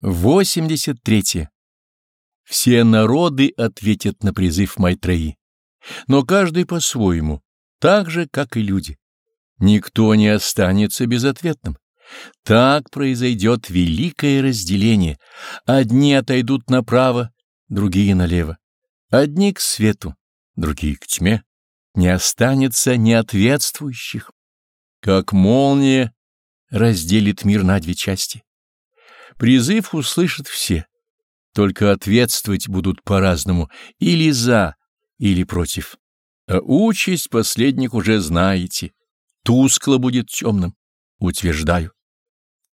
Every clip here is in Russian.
83. Все народы ответят на призыв Майтреи, но каждый по-своему, так же, как и люди. Никто не останется безответным. Так произойдет великое разделение. Одни отойдут направо, другие налево. Одни к свету, другие к тьме. Не останется неответствующих. Как молния разделит мир на две части. Призыв услышат все, только ответствовать будут по-разному, или за, или против. А участь последних уже знаете, тускло будет темным, утверждаю.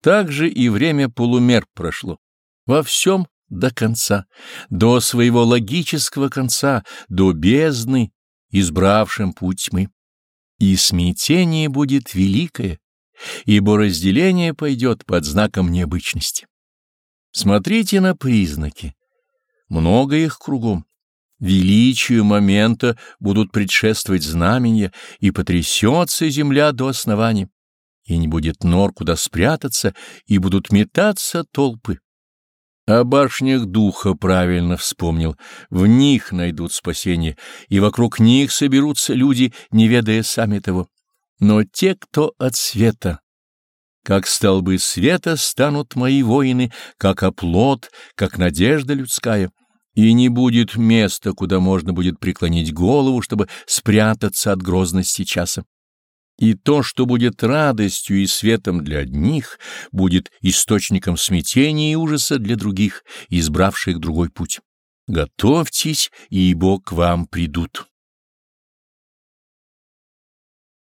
Так же и время полумер прошло. Во всем до конца, до своего логического конца, до бездны, избравшим путь тьмы. И смятение будет великое, ибо разделение пойдет под знаком необычности. Смотрите на признаки. Много их кругом. Величию момента будут предшествовать знамения, и потрясется земля до основания, и не будет нор, куда спрятаться, и будут метаться толпы. О башнях духа правильно вспомнил, в них найдут спасение, и вокруг них соберутся люди, не ведая сами того. Но те, кто от света, как столбы света станут мои воины, как оплот, как надежда людская, и не будет места, куда можно будет преклонить голову, чтобы спрятаться от грозности часа. И то, что будет радостью и светом для одних, будет источником смятения и ужаса для других, избравших другой путь. Готовьтесь, ибо к вам придут.